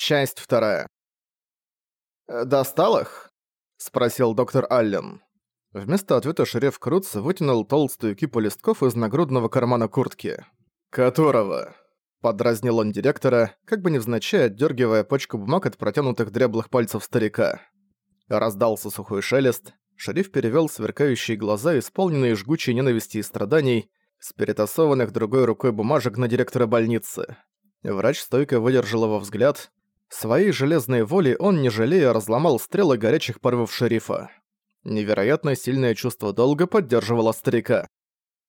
Часть вторая. «Э, «Достал их?» — спросил доктор Аллен. Вместо ответа шериф Круц вытянул толстую кипу листков из нагрудного кармана куртки. «Которого?» — подразнил он директора, как бы невзначай отдергивая почку бумаг от протянутых дряблых пальцев старика. Раздался сухой шелест, шериф перевёл сверкающие глаза, исполненные жгучей ненависти и страданий, с перетасованных другой рукой бумажек на директора больницы. Врач стойко выдержал его взгляд. Своей железной волей он, не жалея, разломал стрелы горячих порывов шерифа. Невероятно сильное чувство долга поддерживало старика.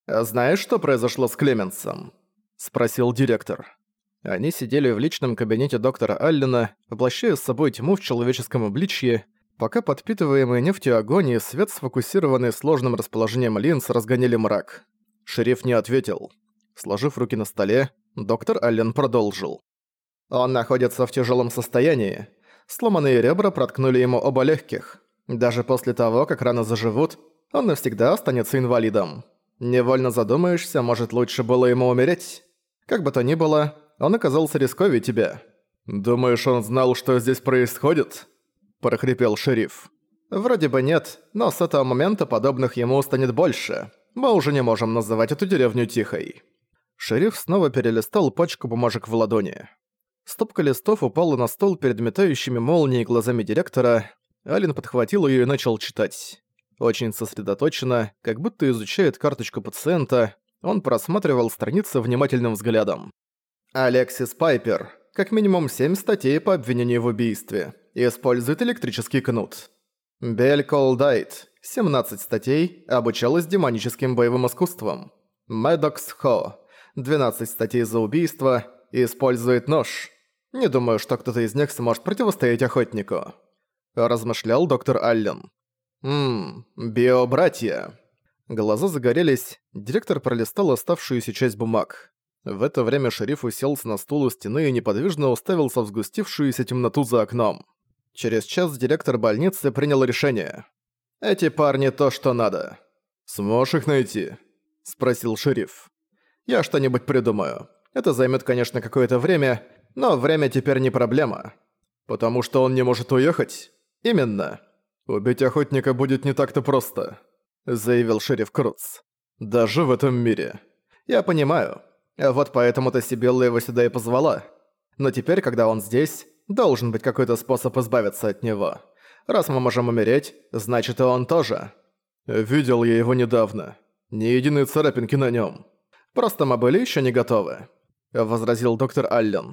«А знаешь, что произошло с Клеменсом?» — спросил директор. Они сидели в личном кабинете доктора Аллена, воплощая с собой тьму в человеческом обличье, пока подпитываемые нефтью огонь и свет, сфокусированный сложным расположением линз, разгоняли мрак. Шериф не ответил. Сложив руки на столе, доктор Аллен продолжил. Он находится в тяжелом состоянии. Сломанные ребра проткнули ему оба легких. Даже после того, как раны заживут, он навсегда останется инвалидом. Невольно задумаешься, может лучше было ему умереть. Как бы то ни было, он оказался рисковее тебя. «Думаешь, он знал, что здесь происходит?» – прохрипел шериф. «Вроде бы нет, но с этого момента подобных ему станет больше. Мы уже не можем называть эту деревню тихой». Шериф снова перелистал пачку бумажек в ладони. Стопка листов упала на стол перед метающими молнией глазами директора. Ален подхватил ее и начал читать. Очень сосредоточенно, как будто изучает карточку пациента, он просматривал страницы внимательным взглядом. Алексис Пайпер. Как минимум семь статей по обвинению в убийстве. Использует электрический кнут. Бель Колдайт. 17 статей. Обучалась демоническим боевым искусствам. Медокс Хо. 12 статей за убийство, использует нож. Не думаю, что кто-то из них сможет противостоять охотнику. Размышлял доктор Аллен. Ммм, биобратья. Глаза загорелись, директор пролистал оставшуюся часть бумаг. В это время шериф уселся на стул у стены и неподвижно уставился в сгустившуюся темноту за окном. Через час директор больницы принял решение. «Эти парни то, что надо». «Сможешь их найти?» – спросил шериф. Я что-нибудь придумаю. Это займет, конечно, какое-то время, но время теперь не проблема. Потому что он не может уехать? Именно. Убить охотника будет не так-то просто, заявил шериф Круц. Даже в этом мире. Я понимаю. Вот поэтому-то Сибилла его сюда и позвала. Но теперь, когда он здесь, должен быть какой-то способ избавиться от него. Раз мы можем умереть, значит и он тоже. Видел я его недавно. Ни единой царапинки на нем. Просто мы были еще не готовы», — возразил доктор Аллен.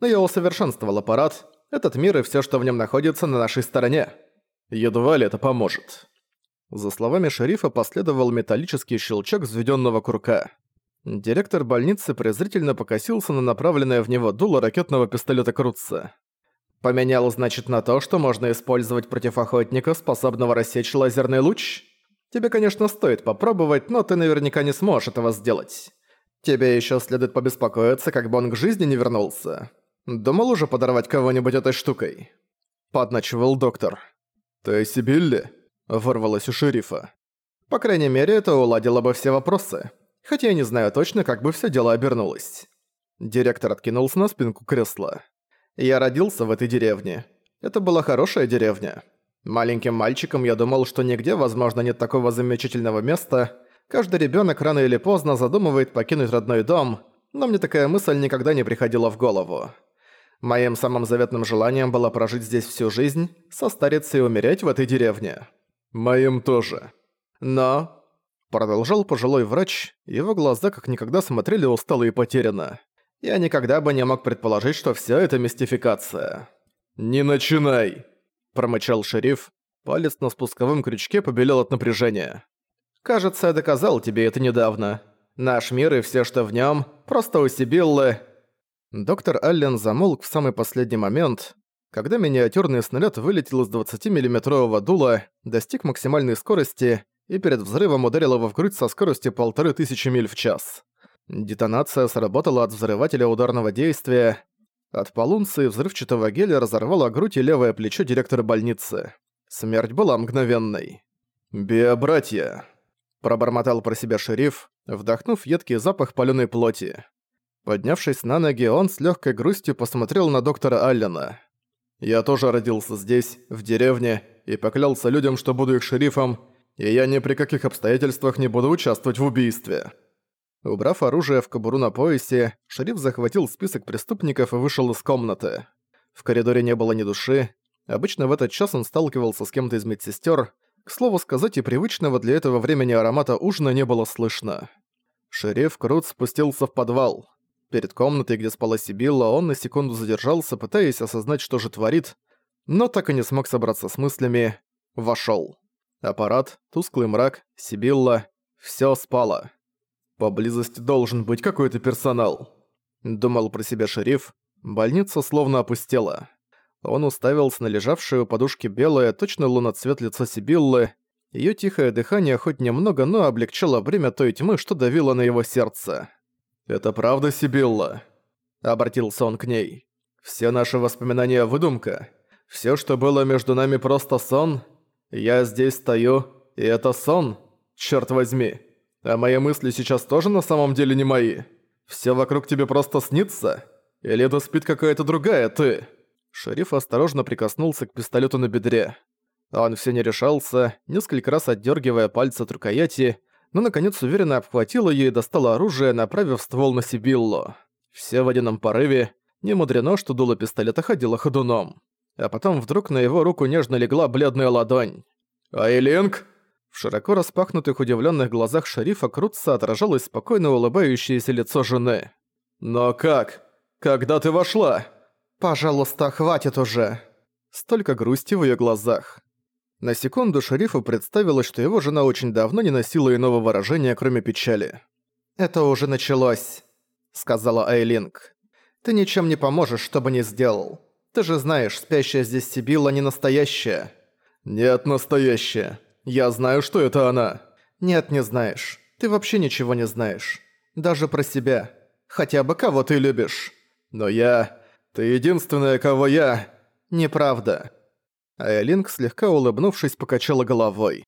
«Но я усовершенствовал аппарат. Этот мир и все, что в нем находится, на нашей стороне. Едва ли это поможет». За словами шерифа последовал металлический щелчок взведенного курка. Директор больницы презрительно покосился на направленное в него дуло ракетного пистолета Крутца. «Поменял, значит, на то, что можно использовать против охотника, способного рассечь лазерный луч?» Тебе, конечно, стоит попробовать, но ты наверняка не сможешь этого сделать. Тебе еще следует побеспокоиться, как бы он к жизни не вернулся. Думал уже подорвать кого-нибудь этой штукой?» Подначивал доктор. «Ты Сибилли?» Ворвалась у шерифа. «По крайней мере, это уладило бы все вопросы. Хотя я не знаю точно, как бы все дело обернулось». Директор откинулся на спинку кресла. «Я родился в этой деревне. Это была хорошая деревня. Маленьким мальчиком я думал, что нигде, возможно, нет такого замечательного места. Каждый ребенок рано или поздно задумывает покинуть родной дом, но мне такая мысль никогда не приходила в голову. Моим самым заветным желанием было прожить здесь всю жизнь, состариться и умереть в этой деревне. Моим тоже. Но... Продолжал пожилой врач, его глаза как никогда смотрели устало и потерянно. Я никогда бы не мог предположить, что вся это мистификация. «Не начинай!» промычал шериф. Палец на спусковом крючке побелел от напряжения. «Кажется, я доказал тебе это недавно. Наш мир и все, что в нем, просто у Сибиллы...» Доктор Аллен замолк в самый последний момент, когда миниатюрный снаряд вылетел из 20-миллиметрового дула, достиг максимальной скорости и перед взрывом ударил его в грудь со скоростью полторы тысячи миль в час. Детонация сработала от взрывателя ударного действия, от полунции взрывчатого геля разорвало грудь и левое плечо директора больницы. Смерть была мгновенной. «Биобратья!» – пробормотал про себя шериф, вдохнув едкий запах палёной плоти. Поднявшись на ноги, он с легкой грустью посмотрел на доктора Аллена. «Я тоже родился здесь, в деревне, и поклялся людям, что буду их шерифом, и я ни при каких обстоятельствах не буду участвовать в убийстве». Убрав оружие в кобуру на поясе, шериф захватил список преступников и вышел из комнаты. В коридоре не было ни души. Обычно в этот час он сталкивался с кем-то из медсестер. К слову сказать, и привычного для этого времени аромата ужина не было слышно. Шериф Крут спустился в подвал. Перед комнатой, где спала Сибилла, он на секунду задержался, пытаясь осознать, что же творит, но так и не смог собраться с мыслями. Вошёл. Аппарат, тусклый мрак, Сибилла. Всё спало. Поблизости должен быть какой-то персонал. Думал про себя шериф. Больница словно опустела. Он уставился на лежавшую у подушки белое, точно луноцвет лицо Сибиллы. Её тихое дыхание хоть немного, но облегчало бремя той тьмы, что давило на его сердце. «Это правда, Сибилла?» Обратился он к ней. «Все наши воспоминания — выдумка. Все, что было между нами, просто сон. Я здесь стою, и это сон. Черт возьми. А мои мысли сейчас тоже на самом деле не мои. Все вокруг тебе просто снится? Или это спит какая-то другая ты?» Шериф осторожно прикоснулся к пистолету на бедре. Он все не решался, несколько раз отдергивая пальцы от рукояти, но наконец уверенно обхватила её и достала оружие, направив ствол на Сибиллу. Все в одином порыве, не мудрено, что дуло пистолета ходило ходуном. А потом вдруг на его руку нежно легла бледная ладонь. «Айлинг!» В широко распахнутых удивленных глазах шерифа Крутца отражалось спокойно улыбающееся лицо жены. «Но как? Когда ты вошла?» «Пожалуйста, хватит уже!» Столько грусти в её глазах. На секунду шерифу представилось, что его жена очень давно не носила иного выражения, кроме печали. «Это уже началось», — сказала Айлинг. «Ты ничем не поможешь, что бы ни сделал. Ты же знаешь, спящая здесь Сибилла не настоящая». «Нет, настоящая. Я знаю, что это она». «Нет, не знаешь. Ты вообще ничего не знаешь. Даже про себя. Хотя бы кого ты любишь». «Но я... Ты единственная, кого я...» «Неправда». Айлинг, слегка улыбнувшись, покачала головой.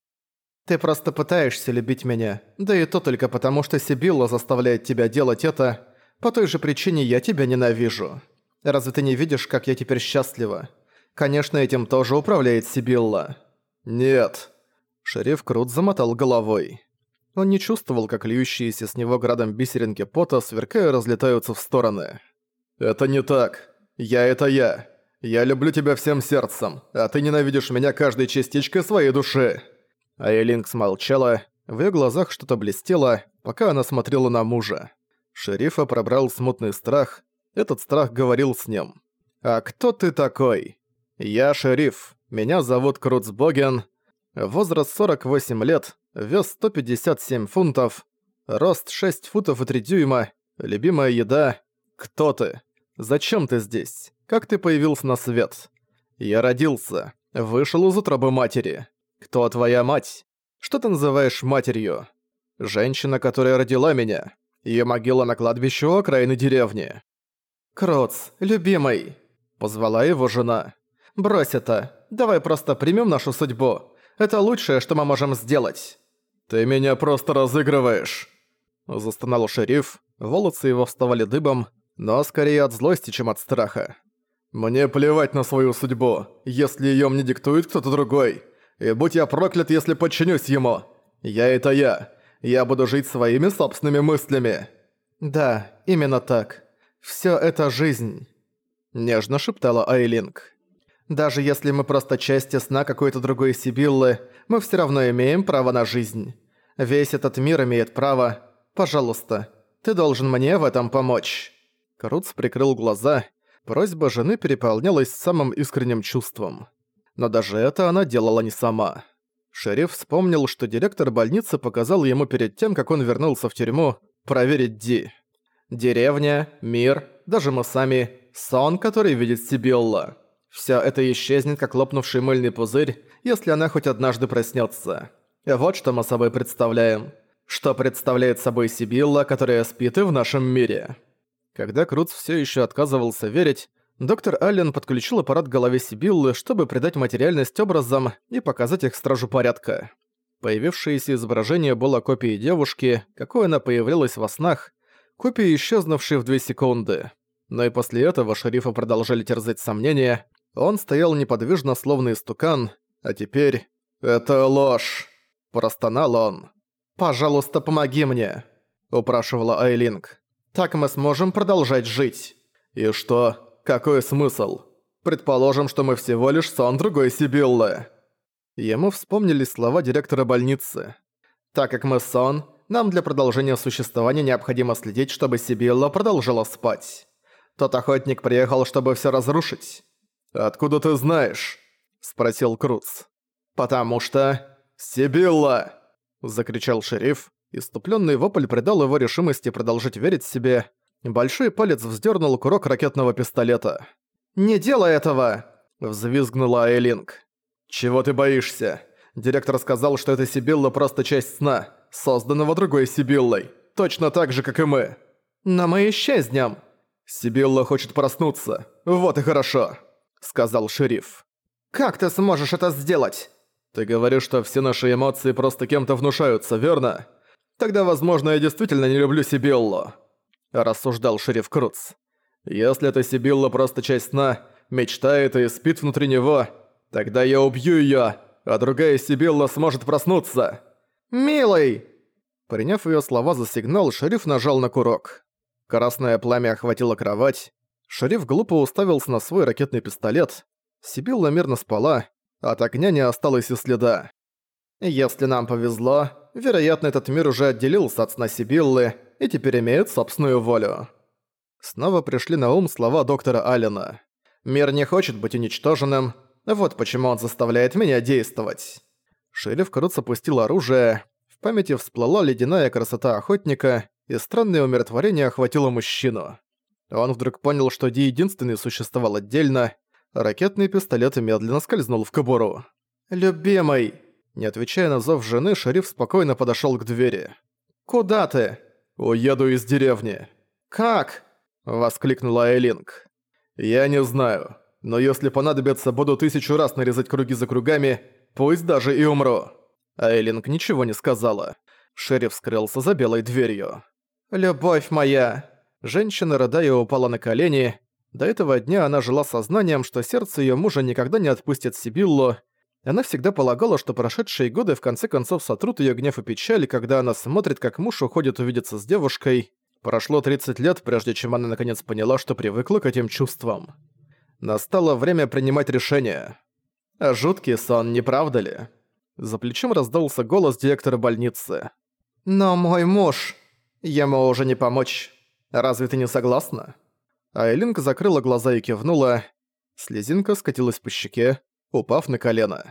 «Ты просто пытаешься любить меня, да и то только потому, что Сибилла заставляет тебя делать это. По той же причине я тебя ненавижу. Разве ты не видишь, как я теперь счастлива? Конечно, этим тоже управляет Сибилла». «Нет». Шериф Крут замотал головой. Он не чувствовал, как льющиеся с него градом бисеринки пота, сверкая, разлетаются в стороны. «Это не так. Я — это я. Я люблю тебя всем сердцем, а ты ненавидишь меня каждой частичкой своей души». Айлинг смолчала, в её глазах что-то блестело, пока она смотрела на мужа. Шерифа пробрал смутный страх, этот страх говорил с ним. «А кто ты такой?» «Я шериф, меня зовут Круцбоген, возраст 48 лет, вес 157 фунтов, рост 6 футов и 3 дюйма, любимая еда. Кто ты? Зачем ты здесь?» Как ты появился на свет? Я родился, вышел из утробы матери. Кто твоя мать? Что ты называешь матерью? Женщина, которая родила меня. Её могила на кладбище у окраины деревни. Кроц, любимый, позвала его жена. Брось это. Давай просто примем нашу судьбу. Это лучшее, что мы можем сделать. Ты меня просто разыгрываешь. Застонал шериф, волосы его вставали дыбом, но скорее от злости, чем от страха. «Мне плевать на свою судьбу, если её мне диктует кто-то другой. И будь я проклят, если подчинюсь ему. Я это я. Я буду жить своими собственными мыслями». «Да, именно так. Всё это жизнь», — нежно шептала Айлинг. «Даже если мы просто части сна какой-то другой Сибиллы, мы всё равно имеем право на жизнь. Весь этот мир имеет право. Пожалуйста, ты должен мне в этом помочь». Круц прикрыл глаза Просьба жены переполнялась самым искренним чувством. Но даже это она делала не сама. Шериф вспомнил, что директор больницы показал ему перед тем, как он вернулся в тюрьму, проверить Ди. Деревня, мир, даже мы сами, сон, который видит Сибилла. Всё это исчезнет, как лопнувший мыльный пузырь, если она хоть однажды проснётся. Вот что мы собой представляем. Что представляет собой Сибилла, которая спит и в нашем мире. Когда Круц все еще отказывался верить, доктор Аллен подключил аппарат к голове Сибиллы, чтобы придать материальность образом и показать их стражу порядка. Появившееся изображение было копией девушки, какой она появлялась во снах. копии исчезнувшие в две секунды. Но и после этого шерифа продолжали терзать сомнения. Он стоял неподвижно, словно истукан, а теперь... «Это ложь!» – простонал он. «Пожалуйста, помоги мне!» – упрашивала Айлинг. «Так мы сможем продолжать жить». «И что? Какой смысл? Предположим, что мы всего лишь сон другой Сибиллы». Ему вспомнились слова директора больницы. «Так как мы сон, нам для продолжения существования необходимо следить, чтобы Сибилла продолжала спать. Тот охотник приехал, чтобы все разрушить». «Откуда ты знаешь?» – спросил Круц. «Потому что... Сибилла!» – закричал шериф. Иступленный вопль придал его решимости продолжить верить себе. Большой палец вздернул курок ракетного пистолета. «Не делай этого!» – взвизгнула Айлинг. «Чего ты боишься? Директор сказал, что эта Сибилла просто часть сна, созданного другой Сибиллой, точно так же, как и мы. Но мы исчезнем!» «Сибилла хочет проснуться. Вот и хорошо», — сказал шериф. «Как ты сможешь это сделать?» «Ты говоришь, что все наши эмоции просто кем-то внушаются, верно? Тогда, возможно, я действительно не люблю Сибиллу», — рассуждал шериф Круц. «Если эта Сибилла просто часть сна, мечтает и спит внутри него, тогда я убью её, а другая Сибилла сможет проснуться». «Милый!» Приняв её слова за сигнал, шериф нажал на курок. Красное пламя охватило кровать. Шериф глупо уставился на свой ракетный пистолет. Сибилла мирно спала, от огня не осталось и следа. Если нам повезло, вероятно, этот мир уже отделился от сна Сибиллы и теперь имеет собственную волю. Снова пришли на ум слова доктора Аллена. «Мир не хочет быть уничтоженным, вот почему он заставляет меня действовать». Шериф Круц опустил оружие, в памяти всплыла ледяная красота охотника, и странное умиротворение охватило мужчину. Он вдруг понял, что Ди единственный существовал отдельно, ракетный пистолет медленно скользнул в кобуру. «Любимый!» Не отвечая на зов жены, шериф спокойно подошёл к двери. «Куда ты?» «Уеду из деревни». «Как?» – воскликнула Эйлинг. «Я не знаю, но если понадобится, буду тысячу раз нарезать круги за кругами, пусть даже и умру». Эйлинг ничего не сказала. Шериф скрылся за белой дверью. «Любовь моя!» Женщина, рыдая, упала на колени. До этого дня она жила сознанием, что сердце её мужа никогда не отпустит Сибиллу, она всегда полагала, что прошедшие годы в конце концов сотрут её гнев и печаль, когда она смотрит, как муж уходит увидеться с девушкой. Прошло 30 лет, прежде чем она наконец поняла, что привыкла к этим чувствам. Настало время принимать решение. А жуткий сон, не правда ли? За плечом раздался голос директора больницы. «Но мой муж... Ему уже не помочь. Разве ты не согласна?» Айлинка закрыла глаза и кивнула. Слезинка скатилась по щеке, упав на колено.